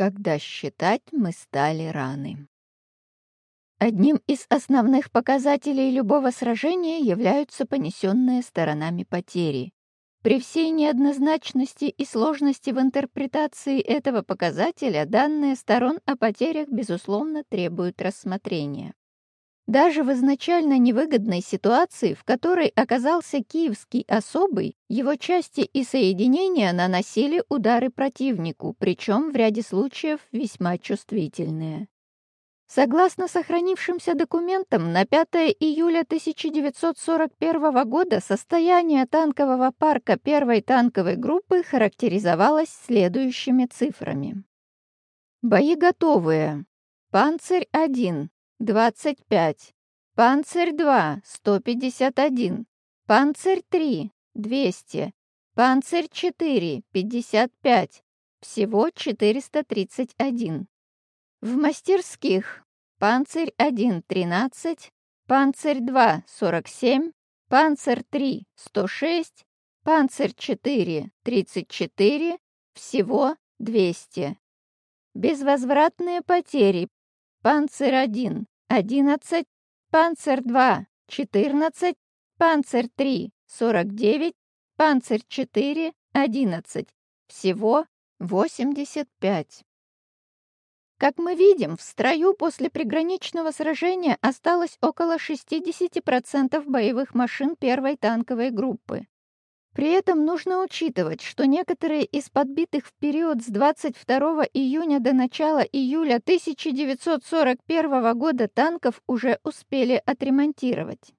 когда считать мы стали раны. Одним из основных показателей любого сражения являются понесенные сторонами потери. При всей неоднозначности и сложности в интерпретации этого показателя данные сторон о потерях, безусловно, требуют рассмотрения. Даже в изначально невыгодной ситуации, в которой оказался киевский особый, его части и соединения наносили удары противнику, причем в ряде случаев весьма чувствительные. Согласно сохранившимся документам, на 5 июля 1941 года состояние танкового парка первой танковой группы характеризовалось следующими цифрами. Бои готовые. Панцирь-1 – 25. Панцирь-2 – 151. Панцирь-3 – 200. Панцирь-4 – 55. Всего 431. В мастерских «Панцирь-1» — 13, «Панцирь-2» — 47, «Панцирь-3» — 106, «Панцирь-4» — 34, всего 200. Безвозвратные потери. «Панцирь-1» — 11, «Панцирь-2» — 14, «Панцирь-3» — 49, «Панцирь-4» — 11, всего 85. Как мы видим, в строю после приграничного сражения осталось около 60% боевых машин первой танковой группы. При этом нужно учитывать, что некоторые из подбитых в период с 22 июня до начала июля 1941 года танков уже успели отремонтировать.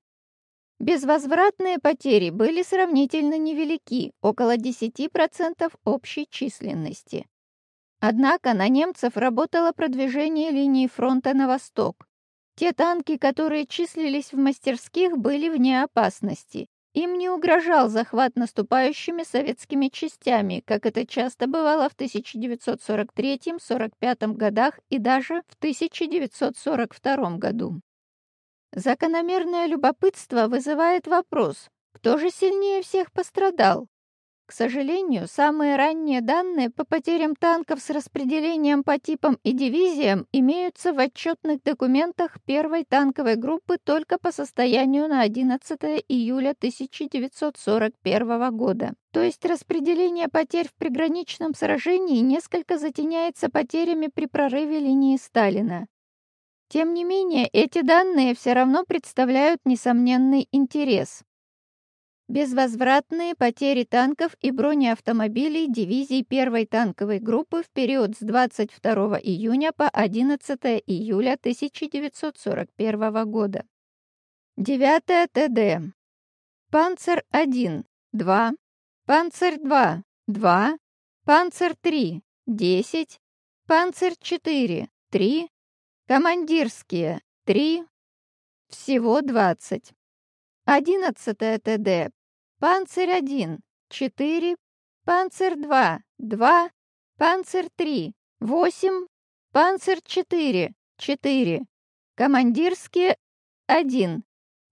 Безвозвратные потери были сравнительно невелики, около 10% общей численности. Однако на немцев работало продвижение линии фронта на восток. Те танки, которые числились в мастерских, были вне опасности. Им не угрожал захват наступающими советскими частями, как это часто бывало в 1943-45 годах и даже в 1942 году. Закономерное любопытство вызывает вопрос, кто же сильнее всех пострадал, к сожалению, самые ранние данные по потерям танков с распределением по типам и дивизиям имеются в отчетных документах первой танковой группы только по состоянию на 11 июля 1941 года. То есть распределение потерь в приграничном сражении несколько затеняется потерями при прорыве линии Сталина. Тем не менее, эти данные все равно представляют несомненный интерес. Безвозвратные потери танков и бронеавтомобилей дивизий первой танковой группы в период с 22 июня по 11 июля 1941 года. 9 ТД. Панцер-1 – 2, Панцер-2 – 2, Панцер-3 – 10, Панцер-4 – 3, Командирские – 3, всего 20. 11 ТД Панцирь-1 – 4, Панцирь-2 – 2, Панцирь-3 – 8, Панцирь-4 – 4, Командирские – 1,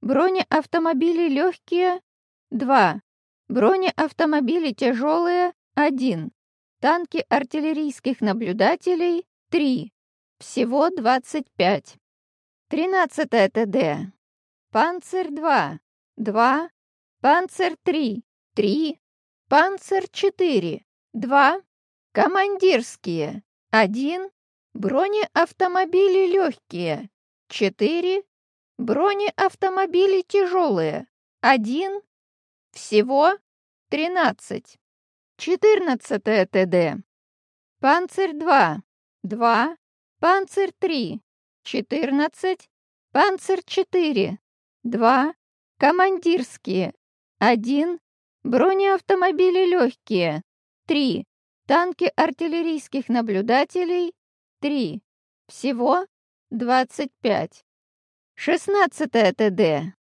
Бронеавтомобили легкие – 2, Бронеавтомобили тяжелые – 1, Танки артиллерийских наблюдателей – 3, всего 25. 13 ТД. Панцирь-2 – 2, Панцер-3, 3, Панцер-4, 2, командирские, 1, бронеавтомобили легкие, 4, бронеавтомобили тяжелые, 1, всего 13. 14 ТД. Панцирь-2, 2, Панцирь-3, 14, Панцирь-4, 2, командирские, один Бронеавтомобили легкие. три Танки артиллерийских наблюдателей. три Всего 25. 16 ТД.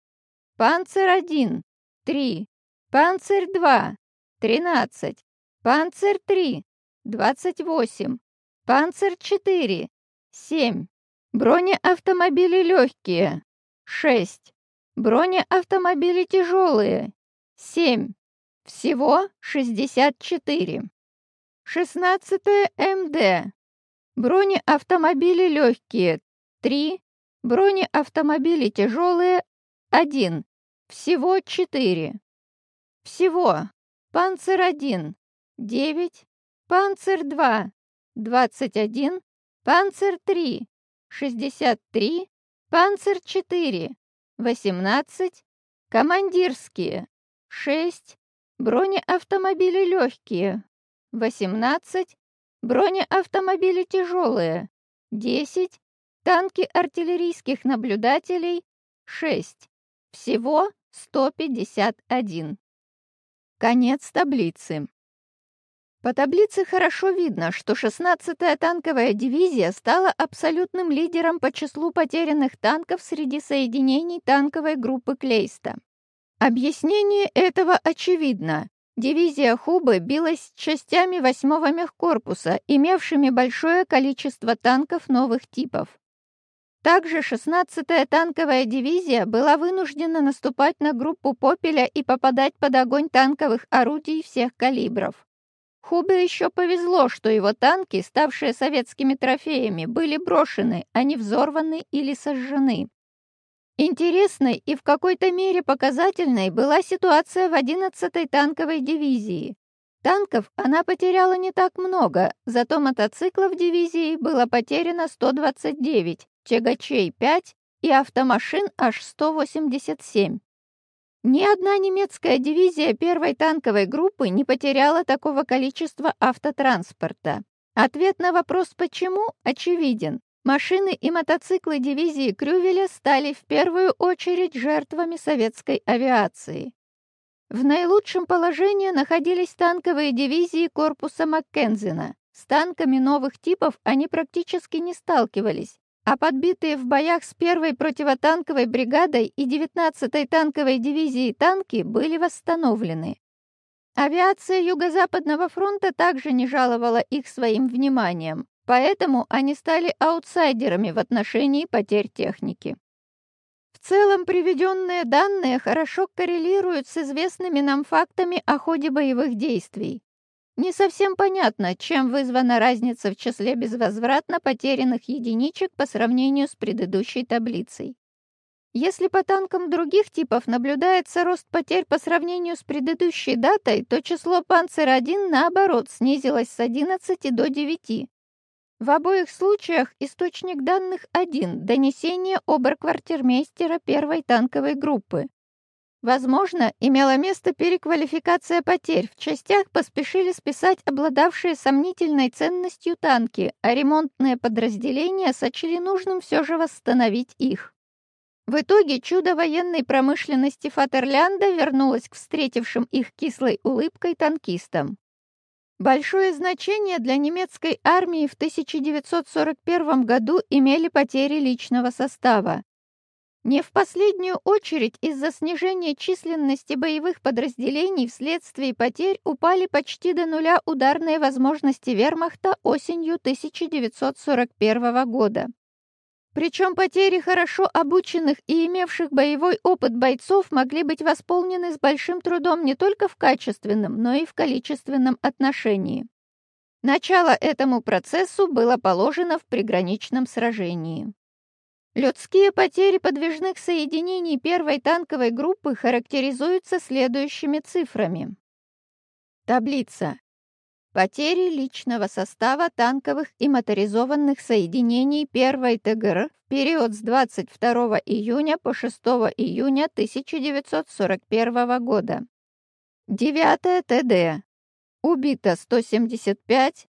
Панцер-1. 3. Панцер-2. 13. Панцер-3. 28. Панцер-4. 7. Бронеавтомобили легкие. 6. Бронеавтомобили тяжелые. 7. Всего 64. 16 МД. Бронеавтомобили легкие – 3. Бронеавтомобили тяжелые – 1. Всего 4. Всего. Панцер-1 – 9. Панцер-2 – 21. Панцер-3 – 63. Панцер-4 – 18. Командирские – 6. Бронеавтомобили легкие – 18. Бронеавтомобили тяжелые – 10. Танки артиллерийских наблюдателей – 6. Всего 151. Конец таблицы. По таблице хорошо видно, что 16-я танковая дивизия стала абсолютным лидером по числу потерянных танков среди соединений танковой группы Клейста. Объяснение этого очевидно. Дивизия Хубы билась частями 8-го мехкорпуса, имевшими большое количество танков новых типов. Также 16-я танковая дивизия была вынуждена наступать на группу Попеля и попадать под огонь танковых орудий всех калибров. Хубе еще повезло, что его танки, ставшие советскими трофеями, были брошены, а не взорваны или сожжены. Интересной и в какой-то мере показательной была ситуация в 11-й танковой дивизии. Танков она потеряла не так много, зато мотоциклов дивизии было потеряно 129, тягачей 5 и автомашин аж 187. Ни одна немецкая дивизия первой танковой группы не потеряла такого количества автотранспорта. Ответ на вопрос «почему» очевиден. Машины и мотоциклы дивизии Крювеля стали в первую очередь жертвами советской авиации. В наилучшем положении находились танковые дивизии корпуса Маккензена. С танками новых типов они практически не сталкивались, а подбитые в боях с первой противотанковой бригадой и 19-й танковой дивизией танки были восстановлены. Авиация Юго-Западного фронта также не жаловала их своим вниманием. Поэтому они стали аутсайдерами в отношении потерь техники. В целом приведенные данные хорошо коррелируют с известными нам фактами о ходе боевых действий. Не совсем понятно, чем вызвана разница в числе безвозвратно потерянных единичек по сравнению с предыдущей таблицей. Если по танкам других типов наблюдается рост потерь по сравнению с предыдущей датой, то число «Панцер-1» наоборот снизилось с 11 до 9, в обоих случаях источник данных один – донесение оберквартирмейстера первой танковой группы. Возможно, имела место переквалификация потерь. В частях поспешили списать обладавшие сомнительной ценностью танки, а ремонтные подразделения сочли нужным все же восстановить их. В итоге чудо военной промышленности Фатерлянда вернулось к встретившим их кислой улыбкой танкистам. Большое значение для немецкой армии в 1941 году имели потери личного состава. Не в последнюю очередь из-за снижения численности боевых подразделений вследствие потерь упали почти до нуля ударные возможности вермахта осенью 1941 года. Причем потери хорошо обученных и имевших боевой опыт бойцов могли быть восполнены с большим трудом не только в качественном, но и в количественном отношении. Начало этому процессу было положено в приграничном сражении. Людские потери подвижных соединений первой танковой группы характеризуются следующими цифрами. Таблица. Потери личного состава танковых и моторизованных соединений 1 ТГР в период с 22 июня по 6 июня 1941 года. 9 ТД. Убито 175,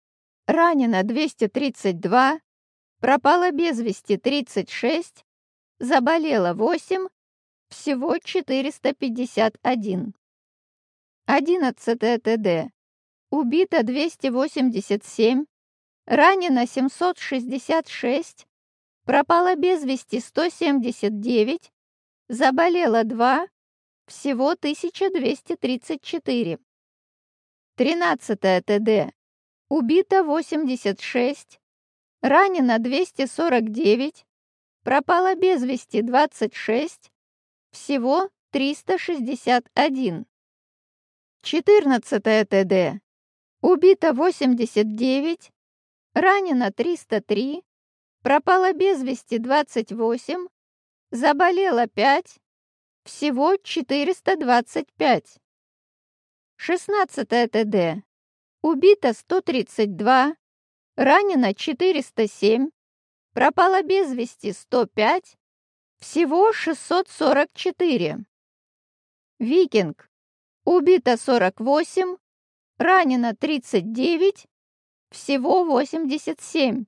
ранено 232, пропало без вести 36, заболело 8, всего 451. 11 ТД убито 287, ранено 766, пропало без вести 179, заболело 2, всего 1234. 13 ТД. Убито 86, ранено 249, пропало без вести 26, всего 361. 14 ТД. Убито 89, ранено 303, пропало без вести 28, заболело 5, всего 425. 16 ТД. Убито 132, ранено 407, пропало без вести 105, всего 644. Викинг. Убито 48, ранено 39, всего 87.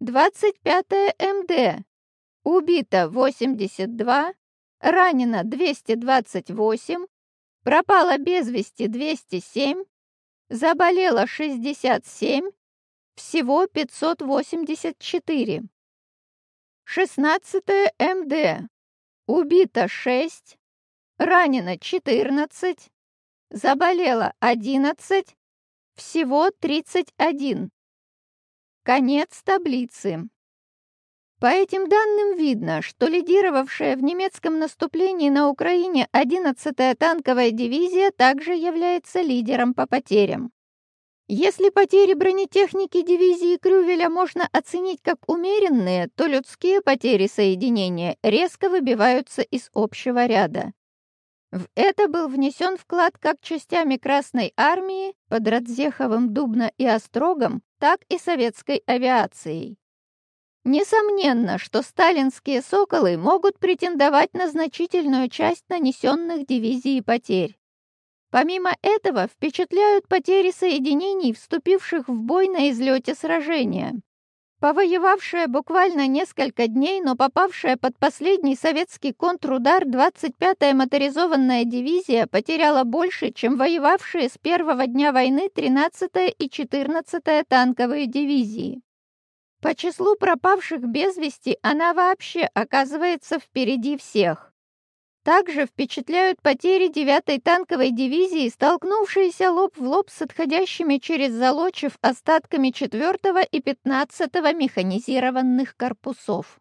25 МД. Убито 82, ранено 228, пропало без вести 207, заболело 67, всего 584. 16 МД. Убито 6, ранено 14, заболело 11, всего 31. Конец таблицы. По этим данным видно, что лидировавшая в немецком наступлении на Украине 11-я танковая дивизия также является лидером по потерям. Если потери бронетехники дивизии Крювеля можно оценить как умеренные, то людские потери соединения резко выбиваются из общего ряда. В это был внесен вклад как частями Красной Армии под Радзеховым, Дубно и Острогом, так и советской авиацией. Несомненно, что сталинские «Соколы» могут претендовать на значительную часть нанесенных дивизии потерь. Помимо этого впечатляют потери соединений, вступивших в бой на излете сражения. Повоевавшая буквально несколько дней, но попавшая под последний советский контрудар 25-я моторизованная дивизия потеряла больше, чем воевавшие с первого дня войны 13-я и 14-я танковые дивизии. По числу пропавших без вести она вообще оказывается впереди всех. Также впечатляют потери 9-й танковой дивизии, столкнувшиеся лоб в лоб с отходящими через Залочев остатками 4 и 15 механизированных корпусов.